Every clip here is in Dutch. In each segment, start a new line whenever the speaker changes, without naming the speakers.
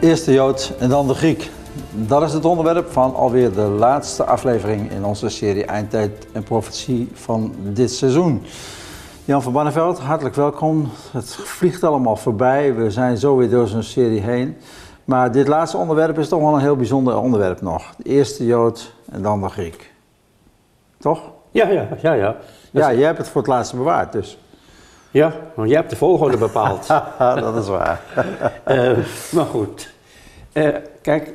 Eerst de Jood en dan de Griek. Dat is het onderwerp van alweer de laatste aflevering in onze serie Eindtijd en Profetie van dit seizoen. Jan van Banneveld, hartelijk welkom. Het vliegt allemaal voorbij. We zijn zo weer door zo'n serie heen. Maar dit laatste onderwerp is toch wel een heel bijzonder onderwerp nog. De eerste Jood en dan de Griek. Toch?
Ja, ja, ja, ja.
Ja, jij hebt het voor het laatste bewaard, dus.
Ja, want jij hebt de volgorde bepaald.
dat is waar.
Eh, maar goed. Eh, kijk,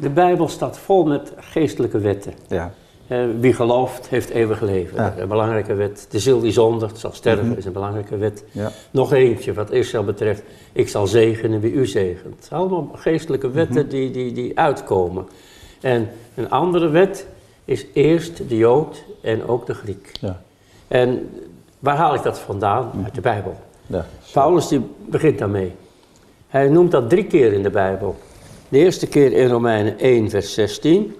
de Bijbel staat vol met geestelijke wetten.
Ja.
Eh, wie gelooft, heeft eeuwig leven.
Ja.
Een belangrijke wet. De ziel die zondigt, zal sterven, is een belangrijke wet.
Ja.
Nog eentje, wat Israël betreft. Ik zal zegenen wie u zegent. Allemaal geestelijke wetten die, die, die uitkomen. En een andere wet is eerst de Jood en ook de Griek.
Ja.
En waar haal ik dat vandaan? Uit de Bijbel.
ja.
Paulus die begint daarmee. Hij noemt dat drie keer in de Bijbel. De eerste keer in Romeinen 1, vers 16.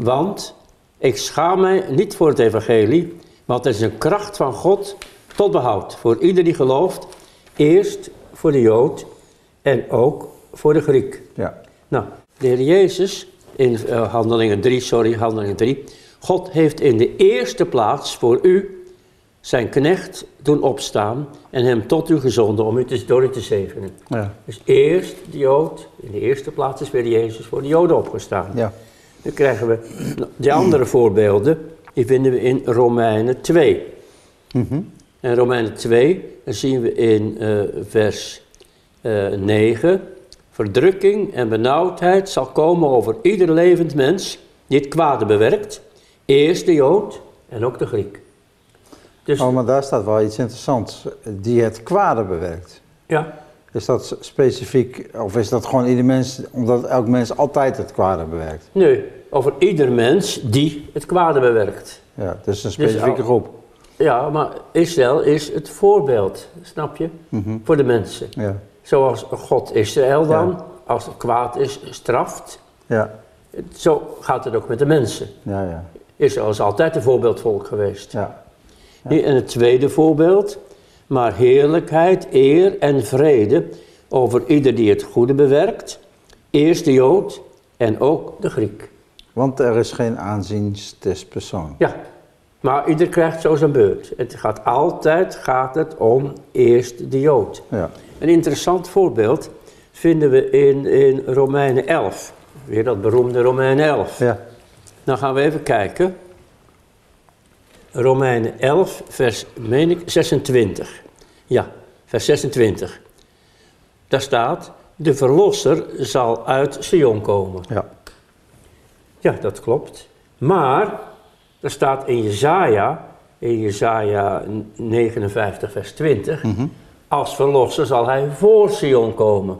Want ik schaam mij niet voor het evangelie, want het is een kracht van God tot behoud voor ieder die gelooft. Eerst voor de Jood en ook voor de Griek.
ja.
Nou, de Heer Jezus, in eh, Handelingen 3, sorry, Handelingen 3. God heeft in de eerste plaats voor u zijn knecht doen opstaan en hem tot u gezonden om u te, door u te zegenen.
ja.
Dus eerst de Jood, in de eerste plaats is weer Jezus voor de Joden opgestaan.
ja.
Dan krijgen we de andere voorbeelden, die vinden we in Romeinen 2.
Mhm.
En Romeinen 2, dan zien we in eh, vers eh 9. Verdrukking en benauwdheid zal komen over ieder levend mens die het kwade bewerkt. Eerst de Jood en ook de Griek. Dus
Oh, maar daar staat wel iets interessants. Die het kwade bewerkt.
ja,
Is dat specifiek, of is dat gewoon ieder mens, omdat elk mens altijd het kwade bewerkt?
nu, over ieder mens die het kwade bewerkt.
Ja, dus een specifieke groep.
Ja, maar Israël is het voorbeeld, snap je, voor de mensen.
Ja,
Zoals God Israël dan,
Ja.
als het kwaad is, straft.
ja,
Zo gaat het ook met de mensen.
ja, ja.
Israël is altijd een voorbeeldvolk geweest.
ja.
En het tweede voorbeeld, maar heerlijkheid, eer en vrede over ieder die het goede bewerkt. Eerst de Jood en ook de Griek.
Want er is geen aanzien des.
Ja, maar ieder krijgt zo zijn beurt. Het gaat altijd gaat het om eerst de Jood.
Ja,
Een interessant voorbeeld vinden we in, in Romeinen 11. Weer dat beroemde Romeinen 11.
ja,
Dan gaan we even kijken. Romeinen 11, vers meen ik, 26. Ja, vers 26. Daar staat, de verlosser zal uit Sion komen.
ja.
Ja, dat klopt. Maar, er staat in Jezaja, in Jezaja 59, vers 20, als verlosser zal hij voor Sion komen.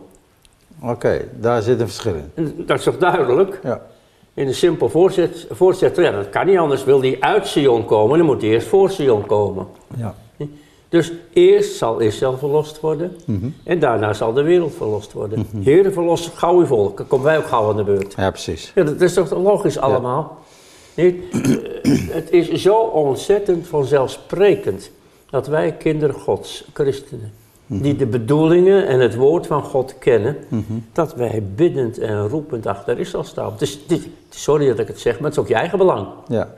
Oké, daar zit een verschil in.
Dat is toch duidelijk?
Ja,
In een simpel voorzet, voorzet ja, dat kan niet anders. Wil hij uit Sion komen, dan moet hij eerst voor Sion komen.
ja,
Dus eerst zal Israël verlost worden en daarna zal de wereld verlost worden. Heere, verlos gauw uw volk, dan komen wij ook gauw aan de beurt.
ja precies.
Ja, dat is toch logisch allemaal? Eh, Het is zo ontzettend vanzelfsprekend dat wij kinderen Gods, christenen, die de bedoelingen en het woord van God kennen, dat wij biddend en roepend achter Israël staan. Dit- sorry dat ik het zeg, maar het is ook je eigen belang.
Ja.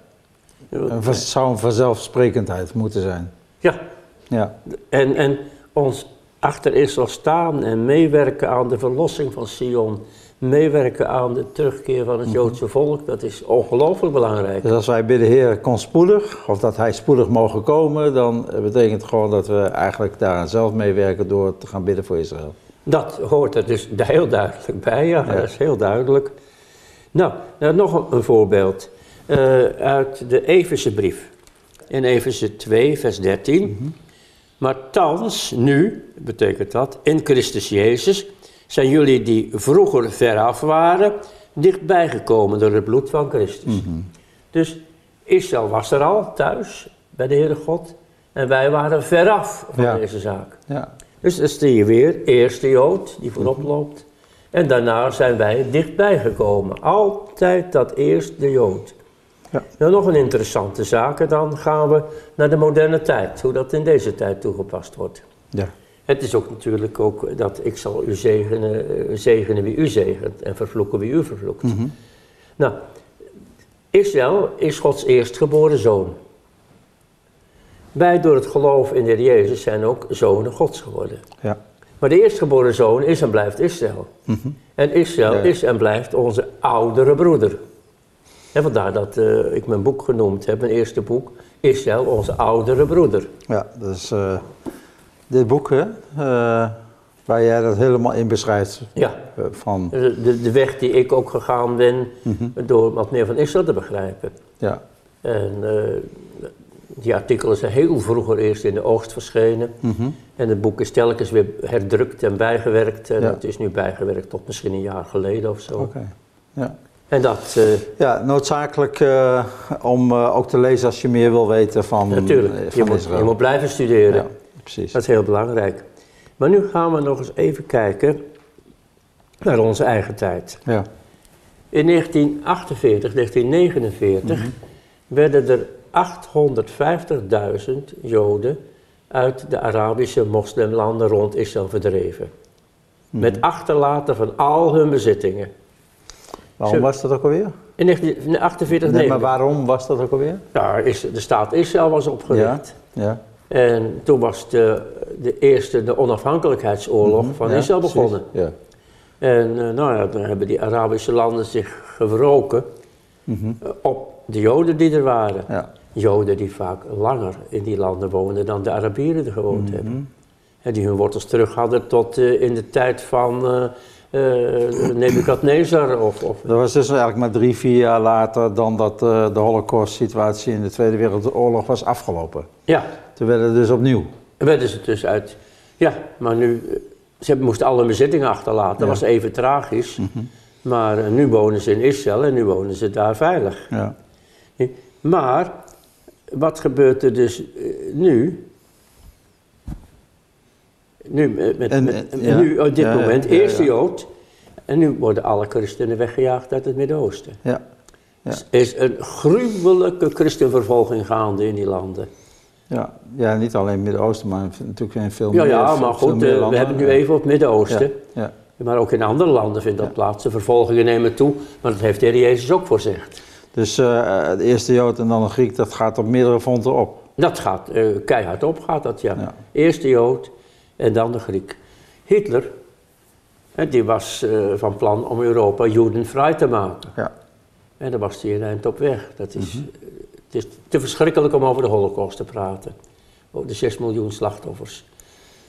Het was- zou een vanzelfsprekendheid moeten zijn.
Ja,
Ja,
en, en ons achter Israël staan en meewerken aan de verlossing van Sion, meewerken aan de terugkeer van het Joodse volk, dat is ongelooflijk belangrijk.
dus als wij bidden, Heer, kom spoedig, of dat Hij spoedig mogen komen, dan betekent het gewoon dat we eigenlijk daaraan zelf meewerken door te gaan bidden voor Israël.
Dat hoort er dus heel duidelijk bij, ja, dat is heel duidelijk. Nou, nou nog een, voorbeeld eh, uit de Efeze brief. In Efeze 2, vers 13. Maar thans, nu, betekent dat, in Christus Jezus, zijn jullie die vroeger veraf waren, dichtbij gekomen door het bloed van Christus. Dus Israël was er al thuis bij de Heere God en wij waren veraf van
Ja.
deze zaak.
Ja,
Dus dan zie je weer, eerst de Jood die voorop loopt. En daarna zijn wij dichtbij gekomen. Altijd dat eerst de Jood.
Ja.
Nou, nog een interessante zaak. Dan gaan we naar de moderne tijd. Hoe dat in deze tijd toegepast wordt.
ja,
Het is ook natuurlijk ook dat ik zal u zegenen, eh, zegenen wie u zegent en vervloeken wie u vervloekt.
Mhm.
Nou, Israël is Gods eerstgeboren zoon. Wij door het geloof in de Heer Jezus zijn ook zonen Gods geworden.
Ja.
Maar de eerstgeboren zoon is en blijft Israël.
Mhm.
En Israël
Ja.
is en blijft onze oudere broeder. En vandaar dat eh, ik mijn boek genoemd heb, mijn eerste boek, Israël, onze oudere broeder.
Ja, dus eh, dit boek, hè, eh, waar jij dat helemaal in beschrijft.
Ja.
eh, van,
De, de, de weg die ik ook gegaan ben
Mhm.
door wat meer van Israël te begrijpen.
ja.
En eh, die artikelen zijn heel vroeger eerst in de oogst verschenen.
Mhm.
En het boek is telkens weer herdrukt en bijgewerkt. En
Ja.
het is nu bijgewerkt tot misschien een jaar geleden of zo.
Oké. Ja.
En dat,
ja, noodzakelijk om ook te lezen als je meer wil weten van,
natuurlijk,
eh,
je
van
moet, je moet blijven studeren.
Ja, precies.
Dat is heel belangrijk. Maar nu gaan we nog eens even kijken naar onze eigen tijd.
Ja.
In 1948, 1949
Mhm.
werden er 850.000 Joden uit de Arabische moslimlanden rond Israël verdreven.
Mhm.
Met achterlaten van al hun bezittingen.
Waarom
Zo-
was dat ook alweer?
In 1948,
Nee, maar waarom was dat ook alweer?
Ja, is, de staat Israël was opgericht.
Ja.
En toen was de, de eerste, de onafhankelijkheidsoorlog van
Mhm. Ja,
Israël
precies.
begonnen.
Ja.
En eh, nou ja, dan hebben die Arabische landen zich gewroken
Mhm.
eh, op de Joden die er waren.
Ja.
Joden die vaak langer in die landen woonden dan de Arabieren er gewoond
Mhm.
hebben. En die hun wortels terug hadden tot eh, in de tijd van eh, Nebukadnezar. Of, of,
Dat was dus eigenlijk maar drie, vier jaar later dan dat eh, de holocaust-situatie in de Tweede Wereldoorlog was afgelopen.
ja,
Toen werden het dus opnieuw.
en werden ze dus uit. Ja, maar nu, eh, ze moesten alle bezittingen achterlaten. Dat
Ja.
was even tragisch.
Mhm.
Maar nu wonen ze in Israël en nu wonen ze daar veilig.
Ja.
Maar wat gebeurt er dus nu? Nu, eh, met,
En,
met-
eh, ja.
nu op dit
Ja, ja,
moment,
ja,
eerste
ja.
Jood. En nu worden alle christenen weggejaagd uit het Midden-Oosten.
Ja. Ja.
Er is een gruwelijke christenvervolging gaande in die landen.
Ja. ja, niet alleen in het Midden-Oosten, maar natuurlijk in veel
Ja,
meer
ja,
veel-
maar goed, eh, we hebben het nu even op het Midden-Oosten.
Ja.
Maar ook in andere landen vindt dat
Ja.
plaats. De vervolgingen nemen toe, maar dat heeft de Heer Jezus ook voorzegd.
Dus eh, de eerste Jood en dan een Griek, dat gaat op meerdere fronten op.
Dat gaat eh, keihard op, gaat dat ja.
Ja.
Eerst de Jood en dan de Griek. Hitler, die was eh, van plan om Europa jodenvrij te maken.
Ja.
En daar was hij een eind op weg. Dat is,
Mhm.
eh, het is te verschrikkelijk om over de holocaust te praten. Over de 6 miljoen slachtoffers.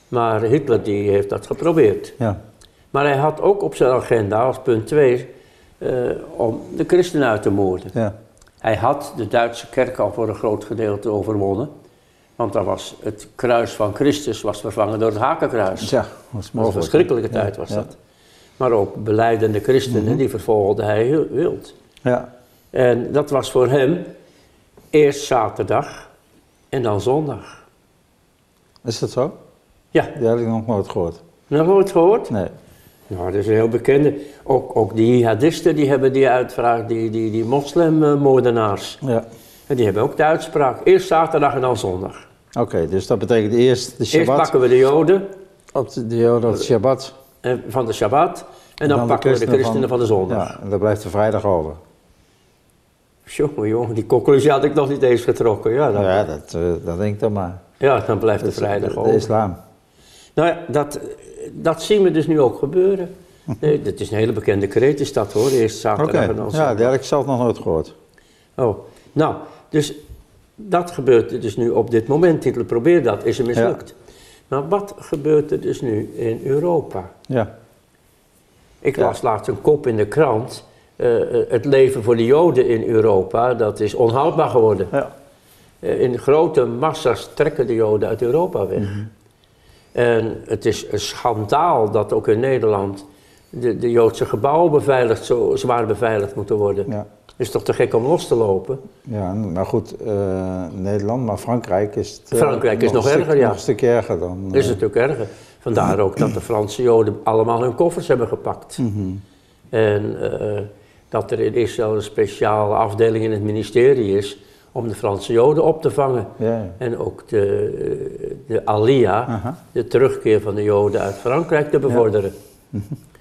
Maar Hitler die heeft dat geprobeerd.
Ja.
Maar hij had ook op zijn agenda als punt 2 om de christenen uit te moorden.
Ja.
Hij had de Duitse kerk al voor een groot gedeelte overwonnen. Want daar was het kruis van Christus was vervangen door het hakenkruis.
Dat
was een verschrikkelijke
Ja,
tijd was
ja. Mhm.
dat. Maar ook beleidende christenen, die vervolgde hij heel wild.
Ja.
En dat was voor hem eerst zaterdag en dan zondag.
Is dat zo?
Ja,
Die had ik nog nooit gehoord.
nog nooit gehoord?
Nee.
Nou, dat is een heel bekende. Ook, ook die jihadisten die hebben die uitvraag, die, die, die moslimmoordenaars.
Ja.
En die hebben ook de uitspraak. Eerst zaterdag en dan zondag.
Oké, dus dat betekent eerst de
Eerst
Shabbat.
pakken we de Joden
Op de, de Joden op de Shabbat.
eh, van de Shabbat. En dan, pakken we de christenen van, de zondag.
Ja, en dan blijft de vrijdag over.
Jongen, jongen, die conclusie had ik nog niet eens getrokken. Ja,
Nou
ja.
ja, dat, eh, dat denk ik dan maar.
dan blijft de
Dat is
vrijdag
de, de
over.
islam.
Nou ja, dat, dat zien we dus nu ook gebeuren. Nee, dat is een hele bekende kreet is dat hoor. Eerst zaterdag en dan
ja, die had ik zelf nog nooit gehoord.
Oh, nou, dus dat gebeurt er dus nu op dit moment. Hitler probeert dat, is hem mislukt. Maar wat gebeurt er dus nu in Europa?
Ja,
Ik
Ja.
las laatst een kop in de krant. eh, eh, het leven voor de Joden in Europa, dat is onhoudbaar geworden.
ja.
Eh, in grote massa's trekken de Joden uit Europa weg.
Mhm.
En het is een schandaal dat ook in Nederland de, de Joodse gebouwen beveiligd, zo zwaar beveiligd moeten worden.
ja.
Het is toch te gek om los te lopen?
Ja, nou goed, eh, Nederland, maar Frankrijk is het, eh,
Frankrijk is nog
stuk-
erger, ja.
Nog een stuk erger dan.
Is natuurlijk erger. Vandaar ook dat de Franse Joden allemaal hun koffers hebben gepakt.
Mhm.
En eh, dat er in Israël een speciale afdeling in het ministerie is om de Franse Joden op te vangen.
Ja, ja.
En ook de, de Alia,
Aha.
de terugkeer van de Joden uit Frankrijk te bevorderen.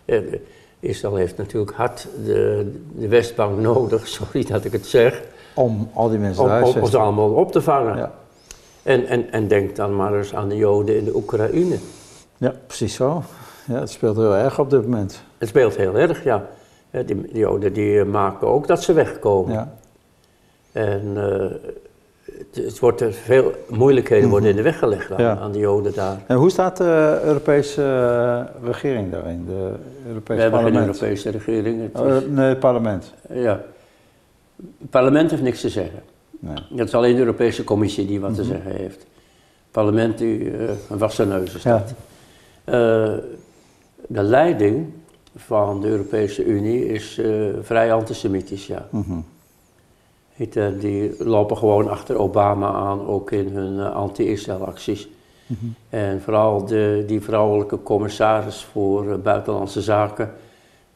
En, eh, Israël heeft natuurlijk hard de, de Westbank nodig, sorry dat ik het zeg,
Om al die mensen
om,
te
om allemaal op te vangen.
Ja.
En, en, en denk dan maar eens aan de Joden in de Oekraïne.
ja, precies zo. Ja, het speelt heel erg op dit moment.
Het speelt heel erg, ja. Eh, Die, die Joden die maken ook dat ze wegkomen.
Ja.
En eh, het, wordt er veel moeilijkheden worden in de weg gelegd aan,
Mhm. Ja.
aan de Joden daar.
En hoe staat de Europese eh, regering daarin? De
We
Europese
hebben geen? Europese regering. Het
Oh,
is-
nee, het parlement.
ja. Het parlement heeft niks te zeggen.
Nee.
Het is alleen de Europese Commissie die
Mhm.
wat te zeggen heeft. Het parlement die eh, een wassen neus
Ja.
dat. Eh, de leiding van de Europese Unie is vrij antisemitisch, ja.
Mhm.
Die lopen gewoon achter Obama aan, ook in hun eh, anti-Israël acties.
Mhm.
En vooral de, die vrouwelijke commissaris voor eh, Buitenlandse Zaken,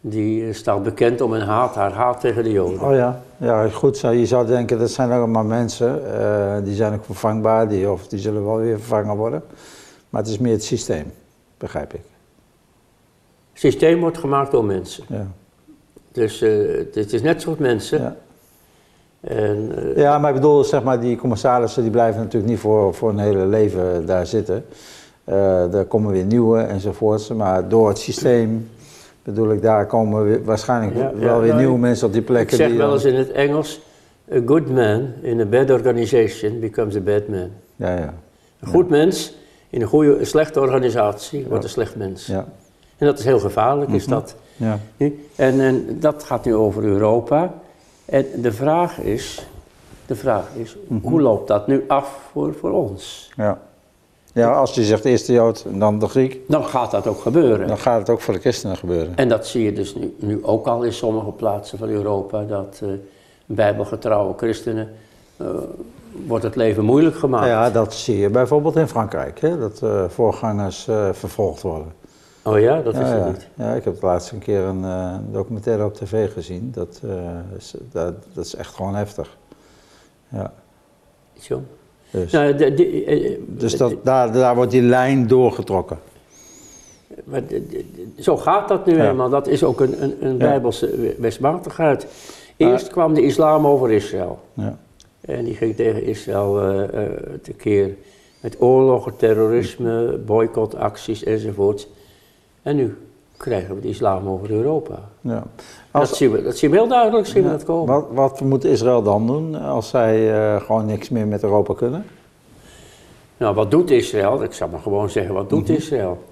die eh, staat bekend om een haat, haar haat tegen de Joden.
Oh ja, ja goed zo. Je zou denken dat zijn maar mensen, eh, die zijn ook vervangbaar, die, of die zullen wel weer vervangen worden. Maar het is meer het systeem, begrijp ik.
Het systeem wordt gemaakt door mensen.
Ja,
Dus eh, het is net soort mensen.
ja.
En, eh,
ja maar ik bedoel, zeg maar, die commissarissen die blijven natuurlijk niet voor, voor een hele leven daar zitten. Eh er komen weer nieuwe enzovoorts, maar door het systeem bedoel ik, daar komen waarschijnlijk
Ja,
wel
ja,
weer
nou,
nieuwe
ik-
mensen op die
ik
plekken.
zeg
die
wel eens in het Engels, a good man in a bad organization becomes a bad man.
Ja, ja,
Een goed mens in een, goede, een slechte organisatie wordt een slecht mens.
ja,
En dat is heel gevaarlijk, is
Mhm.
dat.
ja.
En, en dat gaat nu over Europa. En de vraag is, de vraag is
Mhm.
hoe loopt dat nu af voor, voor ons?
ja. Ja, als je zegt eerst de Jood en dan de Griek,
Dan gaat dat ook gebeuren.
dan gaat het ook voor de christenen gebeuren.
En dat zie je dus nu, nu ook al in sommige plaatsen van Europa, dat eh bijbelgetrouwe christenen eh, wordt het leven moeilijk gemaakt.
Ja, dat zie je bijvoorbeeld in Frankrijk, hè, dat eh, voorgangers vervolgd worden.
Oh ja, dat is
ja,
het
ja.
niet.
ja, ik heb de laatste keer een eh, documentaire op tv gezien. Dat, eh, is, dat, dat is echt gewoon heftig. Ja,
Zo.
dus
Nou, de- de- eh,
dus dat, daar, daar wordt die lijn doorgetrokken.
maar zo gaat dat nu
Ja.
eenmaal. Dat is ook een, een, een bijbelse westmatigheid. Eerst kwam de islam over Israël.
Ja.
En die ging tegen Israël eh, tekeer met oorlogen, terrorisme, boycottacties enzovoort. En nu krijgen we de islam over Europa.
Ja.
Dat,
Als,
zien we, dat zien we heel duidelijk, zien we dat komen.
wat, wat moet Israël dan doen als zij eh, gewoon niks meer met Europa kunnen?
Nou, wat doet Israël? Ik zal maar gewoon zeggen, wat doet Israël?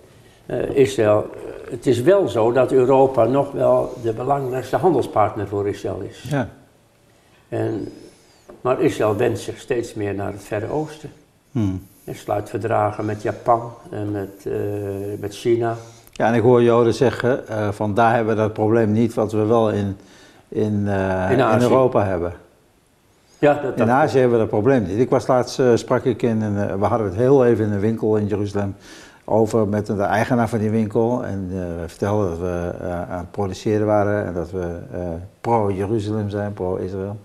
Eh, Israël, eh, het is wel zo dat Europa nog wel de belangrijkste handelspartner voor Israël is.
Ja.
En, maar Israël wendt zich steeds meer naar het Verre Oosten.
Hmm.
En sluit verdragen met Japan en met, met China.
Ja, en ik hoor Joden zeggen, eh, van daar hebben we dat probleem niet, wat we wel in, in, eh,
In.
Europa hebben.
Ja, dat, dat,
In Azië hebben we dat probleem niet. Ik was laatst, eh, sprak ik in, een, we hadden het heel even in een winkel in Jeruzalem over met de eigenaar van die winkel. En we vertelden dat we aan het produceren waren en dat we pro-Jeruzalem zijn, pro-Israël.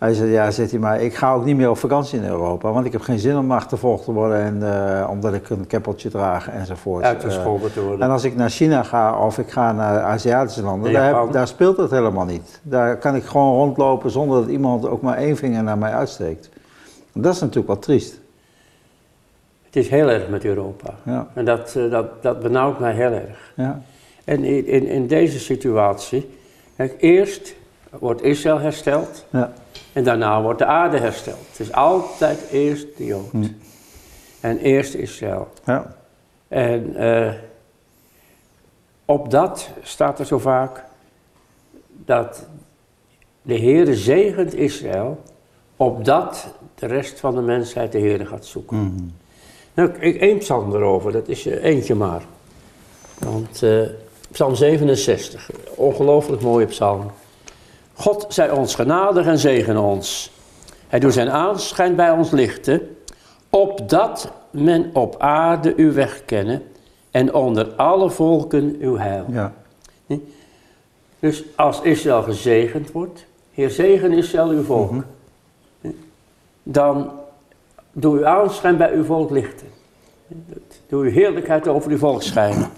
Hij zei, ja, zegt hij, maar ik ga ook niet meer op vakantie in Europa, want ik heb geen zin om achtervolgd te worden en, eh, omdat ik een keppeltje draag enzovoort.
uitgescholden te worden.
En als ik naar China ga of ik ga naar Aziatische landen, daar, heb- daar speelt dat helemaal niet. Daar kan ik gewoon rondlopen zonder dat iemand ook maar één vinger naar mij uitsteekt. En dat is natuurlijk wel triest.
Het is heel erg met Europa.
Ja,
En dat, eh, dat, dat benauwt mij heel erg.
ja,
En in, in, in deze situatie, kijk, eerst wordt Israël hersteld
ja,
en daarna wordt de aarde hersteld. Het is altijd eerst de Jood.
Hm.
En eerst Israël.
ja,
En eh, op dat staat er zo vaak dat de Heere zegent Israël, opdat de rest van de mensheid de Heere gaat zoeken.
Mhm.
Nou, ik één psalm erover, dat is eh, eentje maar. Want eh, psalm 67, ongelooflijk mooie psalm. God zij ons genadig en zegen ons. Hij doet zijn aanschijn bij ons lichten, opdat men op aarde uw weg kennen en onder alle volken uw heil.
ja,
Dus als Israël gezegend wordt, Heer zegen Israël uw volk. dan doe uw aanschijn bij uw volk lichten. Doe uw heerlijkheid over uw volk schijnen.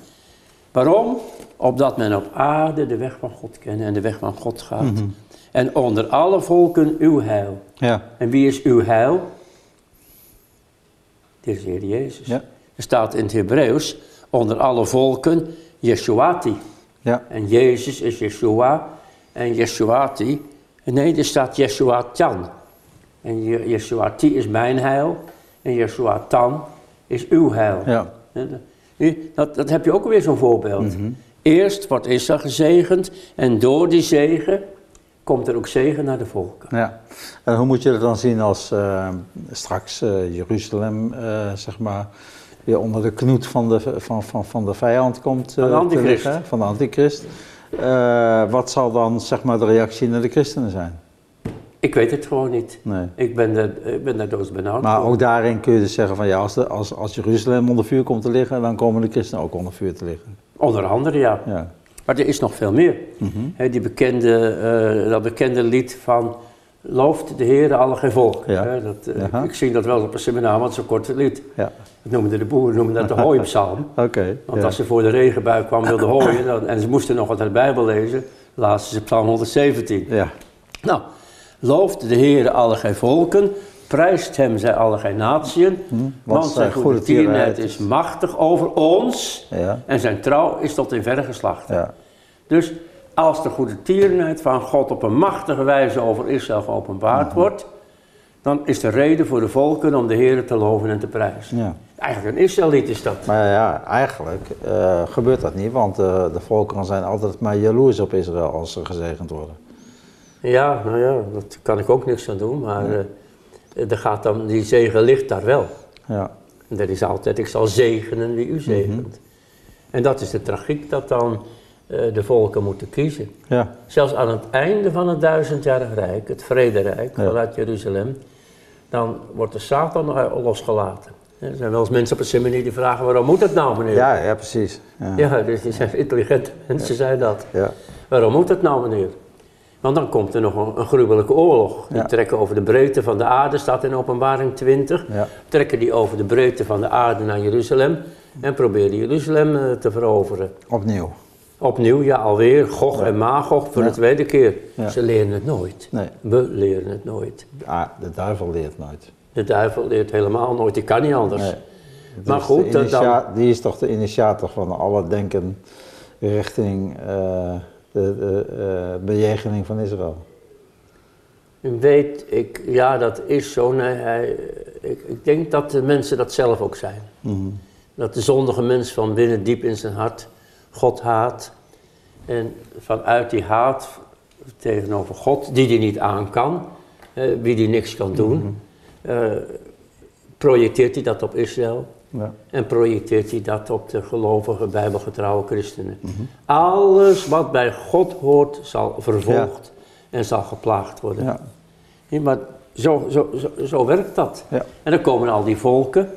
Waarom? Opdat men op aarde de weg van God kent en de weg van God gaat.
Mhm.
En onder alle volken uw heil.
Ja.
En wie is uw heil? Dit is de Heer Jezus.
Ja.
Er staat in het Hebreeuws, onder alle volken, Yeshuati.
Ja.
En Jezus is Yeshua en Yeshuati. Nee, er staat Yeshuatan. En Yeshuati is mijn heil en Yeshuatan is uw heil.
Ja.
Dat, dat heb je ook weer zo'n voorbeeld.
Mhm.
Eerst wordt Israël gezegend en door die zegen komt er ook zegen naar de volken.
Ja. En hoe moet je het dan zien als eh, straks eh, Jeruzalem, eh, zeg maar, weer onder de knoet van de, van, van, van de vijand komt?
Van de antichrist.
liggen? Van de antichrist. Wat zal dan, zeg maar, de reactie naar de christenen zijn?
Ik weet het gewoon niet.
Nee.
Ik ben daar, ik ben daar
Maar ook daarin kun je dus zeggen van ja, als, de, als, als Jeruzalem onder vuur komt te liggen, dan komen de christenen ook onder vuur te liggen.
Onder andere, ja.
Ja.
Maar er is nog veel meer. Hè, die bekende, eh, dat bekende lied van Looft de Heer alle geen volk.
Ja.
Hè, dat, eh. Ik zing dat wel op een seminar, want het is een kort lied.
Ja.
Dat noemden de boeren noemden dat de hooipsalm.
Oké.
Want als ze voor de regenbui kwam wilden hooien dan, en ze moesten nog wat uit de Bijbel lezen, lazen ze psalm 117.
Ja.
Nou, looft de Heer alle gij volken, prijst hem zij alle gij natieën,
want
want
zijn goede
tierenheid is machtig over ons
Ja.
en zijn trouw is tot in verre geslachten.
Ja.
Dus als de goede tierenheid van God op een machtige wijze over Israël geopenbaard
Mhm.
wordt, dan is de reden voor de volken om de Heer te loven en te prijzen.
ja.
Eigenlijk een Israëliet is dat.
Maar ja, eigenlijk eh, gebeurt dat niet, want eh, de volkeren zijn altijd maar jaloers op Israël als ze gezegend worden.
Ja, nou ja, daar kan ik ook niks aan doen, maar eh, er gaat dan, die zegen ligt daar wel.
Ja.
En dat is altijd, ik zal zegenen wie u zegent. En dat is de tragiek dat dan eh, de volken moeten kiezen.
Ja.
Zelfs aan het einde van het duizendjarig rijk, het vrederijk
Ja.
vanuit Jeruzalem, dan wordt de Satan losgelaten. Er zijn wel eens mensen op een seminar die vragen, waarom moet dat nou meneer?
Ja, ja, precies. Ja.
Ja, dus die zijn intelligente mensen, zijn dat.
Ja.
Waarom moet dat nou meneer? Want dan komt er nog een, een gruwelijke oorlog. Die
Ja.
trekken over de breedte van de aarde, staat in openbaring 20.
Ja.
Trekken die over de breedte van de aarde naar Jeruzalem en proberen Jeruzalem eh, te veroveren.
Opnieuw.
Opnieuw, ja alweer, Gog en Magog voor de tweede keer. Ze leren het nooit.
Nee,
We leren het nooit.
ah, de duivel leert nooit.
De duivel leert helemaal nooit, die kan niet anders.
Nee.
Maar goed, dan-
die is toch de initiator van alle denken richting eh, de, de eh, bejegening van Israël.
Weet ik, ja dat is zo. Nee, hij, ik, ik denk dat de mensen dat zelf ook zijn.
Mhm.
Dat de zondige mens van binnen diep in zijn hart God haat. En vanuit die haat tegenover God, die die niet aan kan, eh, wie die niks kan doen, eh, projecteert hij dat op Israël.
Ja.
En projecteert hij dat op de gelovige, bijbelgetrouwe christenen. Alles wat bij God hoort, zal vervolgd en zal geplaagd worden.
Ja.
Ja, maar zo, zo, zo, zo werkt dat.
Ja.
En dan komen al die volken.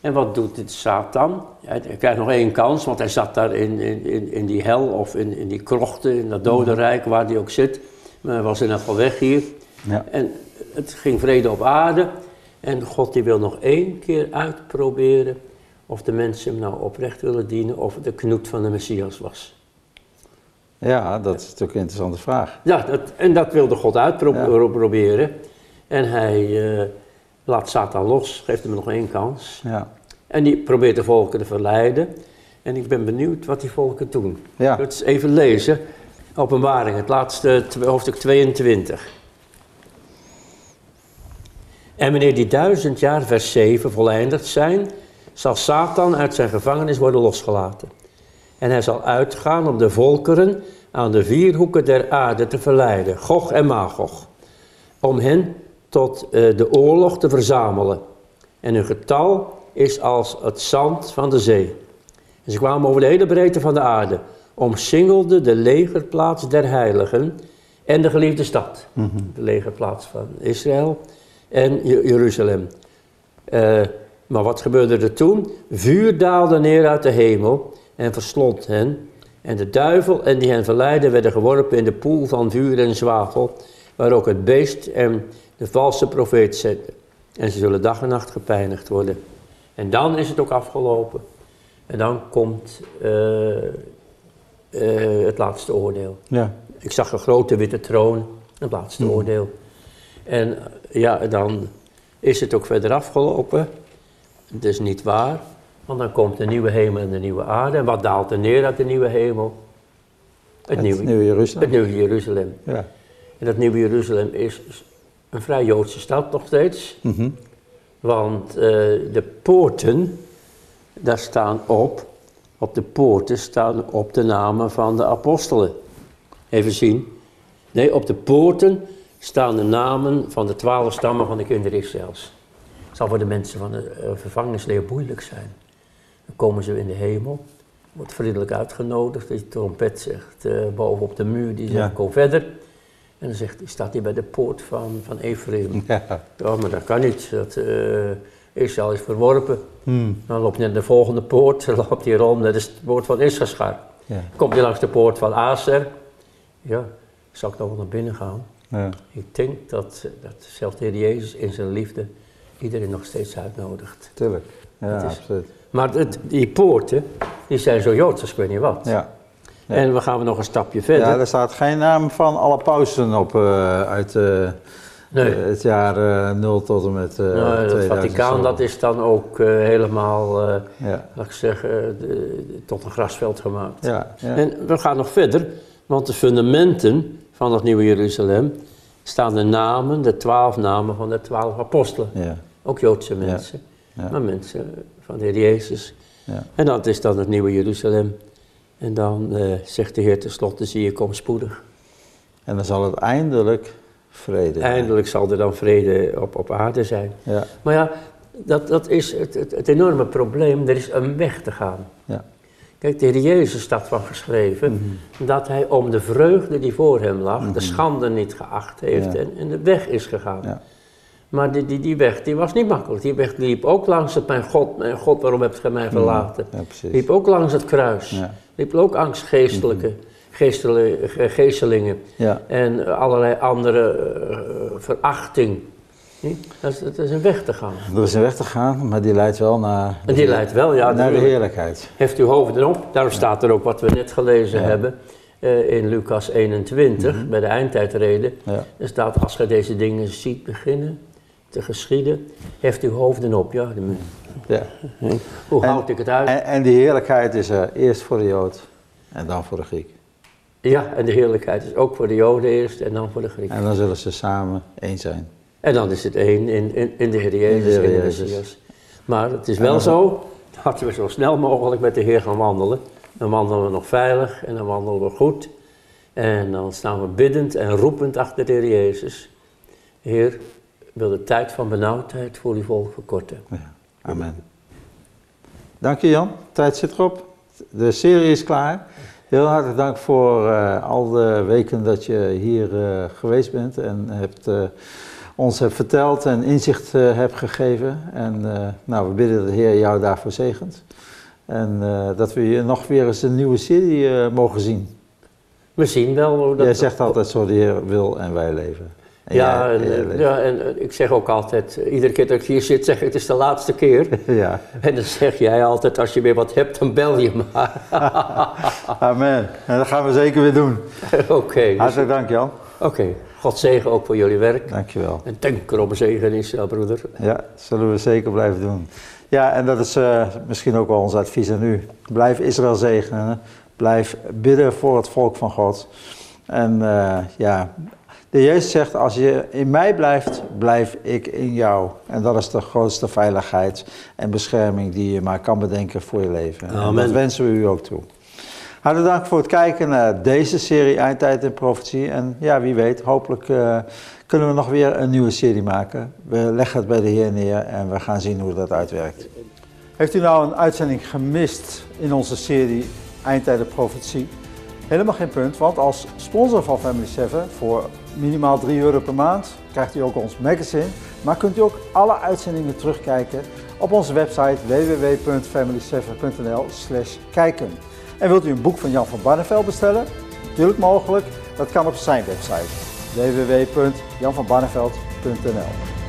En wat doet dit Satan? Hij krijgt nog één kans, want hij zat daar in, in, in, die hel of in, in die krochten, in dat dodenrijk, waar hij ook zit. Maar hij was in ieder geval weg hier.
Ja.
En het ging vrede op aarde. En God die wil nog één keer uitproberen of de mensen hem nou oprecht willen dienen of het de knoet van de Messias was.
ja, dat is natuurlijk een interessante vraag.
Ja, dat, en dat wilde God uitproberen. En hij eh, laat Satan los, geeft hem nog één kans.
Ja.
En die probeert de volken te verleiden. En ik ben benieuwd wat die volken doen.
Ja.
Even lezen. Openbaring, het laatste hoofdstuk 22. En wanneer die duizend jaar, vers 7, voleindigd zijn, zal Satan uit zijn gevangenis worden losgelaten. En hij zal uitgaan om de volkeren aan de vier hoeken der aarde te verleiden, Gog en Magog, om hen tot eh, de oorlog te verzamelen. En hun getal is als het zand van de zee. En ze kwamen over de hele breedte van de aarde, omsingelden de legerplaats der heiligen en de geliefde stad. De legerplaats van Israël en Je- Jeruzalem. Eh, maar wat gebeurde er toen? Vuur daalde neer uit de hemel en verslond hen. En de duivel en die hen verleidden werden geworpen in de poel van vuur en zwavel, waar ook het beest en de valse profeet zitten. En ze zullen dag en nacht gepijnigd worden. En dan is het ook afgelopen. En dan komt eh, eh, het laatste oordeel.
Ja.
Ik zag een grote witte troon, het laatste
Mhm.
oordeel. En ja, dan is het ook verder afgelopen. Het is niet waar, want dan komt de nieuwe hemel en de nieuwe aarde. En wat daalt er neer uit de nieuwe hemel? Het,
Het
nieuwe,
Nieuwe Jeruzalem.
het nieuwe Jeruzalem.
Ja.
En dat nieuwe Jeruzalem is een vrij Joodse stad nog steeds.
Mhm.
Want eh, de poorten, daar staan op, op de poorten staan op de namen van de apostelen. Even zien. Nee, op de poorten staan de namen van de twaalf stammen van de kinderen Israëls. Het zal voor de mensen van de uh, vervangingsleer moeilijk zijn. Dan komen ze in de hemel, wordt vriendelijk uitgenodigd, de trompet zegt uh, boven op de muur, die zegt
Ja.
kom verder. En dan zegt, staat hij bij de poort van, van Ephraim.
Ja.
Ja, maar dat kan niet. Dat, eh, Israël is verworpen.
Hmm.
Dan loopt hij naar de volgende poort, dan loopt hij rond, dat is de poort van Issachar.
Ja.
Komt hij langs de poort van Aser. Ja, zal ik dan wel naar binnen gaan?
Ja.
Ik denk dat, dat zelfs de Heer Jezus in zijn liefde iedereen nog steeds uitnodigt.
Tuurlijk. Ja,
is-
absoluut.
Maar het, die poorten, die zijn zo joods als ik weet niet wat.
Ja. Ja.
En we gaan nog een stapje verder.
ja, er staat geen naam van alle pausen op eh, uit eh,
nee.
eh, het jaar eh 0 tot en met
Nou, het
2000
Vaticaan, dat is dan ook helemaal,
Ja,
laat ik zeggen, de- tot een grasveld gemaakt.
ja.
En we gaan nog verder, want de fundamenten van het nieuwe Jeruzalem staan de namen, de twaalf namen van de twaalf apostelen.
ja,
Ook Joodse mensen,
ja.
maar mensen van de Heer Jezus.
Ja.
En dat is dan het nieuwe Jeruzalem. En dan eh, zegt de Heer tenslotte, zie je, kom spoedig.
En dan zal het eindelijk vrede zijn.
Eindelijk zal er dan vrede op, op aarde zijn.
Ja,
Maar ja, dat, dat is het, het, het enorme probleem, er is een weg te gaan.
ja.
Kijk, de Heer Jezus staat van geschreven
Mhm.
dat hij om de vreugde die voor hem lag, de schande niet geacht heeft
Ja.
en, en de weg is gegaan.
Ja.
Maar die, die, die weg die was niet makkelijk. Die weg liep ook langs het, mijn God, mijn God, waarom hebt gij mij verlaten?
ja precies.
Liep ook langs het kruis. Liep ook langs geestelijke, geestelijke geestelingen
Ja,
en allerlei andere eh, verachting. Niet? Dat, is, dat is een weg te gaan.
er is een weg te gaan, maar die leidt wel naar,
En die leidt wel, ja,
naar de heerlijkheid.
Heft uw hoofden op. Daarom staat er ook wat we net gelezen
Ja.
hebben eh, in Lucas 21, bij de eindtijdreden.
Ja.
Er staat, als gij deze dingen ziet beginnen te geschieden, heft uw hoofden op. Ja, de-
Ja.
hoe
En-
houd ik het uit?
En, en die heerlijkheid is er eerst voor de Jood en dan voor de Griek.
ja, en de heerlijkheid is ook voor de Joden eerst en dan voor de Grieken.
En dan zullen ze samen één zijn.
En dan is het één in, in, in de Heer Jezus,
In de Heer Jezus.
Maar het is wel
dan-
zo dat we zo snel mogelijk met de Heer gaan wandelen. Dan wandelen we nog veilig en dan wandelen we goed. En dan staan we biddend en roepend achter de Heer Jezus. Heer, wil de tijd van benauwdheid voor uw volk verkorten.
Ja. Amen. Dank je Jan, tijd zit erop. De serie is klaar. Heel hartelijk dank voor eh, al de weken dat je hier eh, geweest bent en hebt, eh, ons hebt verteld en inzicht eh, hebt gegeven. En eh, nou, we bidden dat de Heer jou daarvoor zegent. En eh, dat we je nog weer eens een nieuwe serie eh, mogen zien.
We zien wel hoe dat...
Jij zegt altijd zo de Heer wil en wij leven. En
Ja,
jij-
en, eh, ja, en eh, ik zeg ook altijd, eh, iedere keer dat ik hier zit, zeg ik het is de laatste keer.
ja.
En dan zeg jij altijd, als je weer wat hebt, dan bel je maar.
Amen. En dat gaan we zeker weer doen.
Oké, dus-
Hartelijk dank Jan.
oké. God zegen ook voor jullie werk.
Dankjewel.
En denk erom zegen Israël, broeder.
Ja, zullen we zeker blijven doen. Ja, en dat is eh, misschien ook wel ons advies aan u. Blijf Israël zegenen. Blijf bidden voor het volk van God. En eh, ja, de Jezus zegt, als je in mij blijft, blijf ik in jou. En dat is de grootste veiligheid en bescherming die je maar kan bedenken voor je leven. En dat wensen we u ook toe. Hartelijk dank voor het kijken naar deze serie Eindtijd en Profetie. En ja, wie weet, hopelijk eh, kunnen we nog weer een nieuwe serie maken. We leggen het bij de Heer neer en we gaan zien hoe dat uitwerkt. Heeft u nou een uitzending gemist in onze serie Eindtijd en Profetie? Helemaal geen punt, want als sponsor van Family 7 voor minimaal 3 euro per maand krijgt u ook ons magazine. Maar kunt u ook alle uitzendingen terugkijken op onze website www.family7.nl kijken. En wilt u een boek van Jan van Barneveld bestellen? Natuurlijk mogelijk, dat kan op zijn website www.janvanbarneveld.nl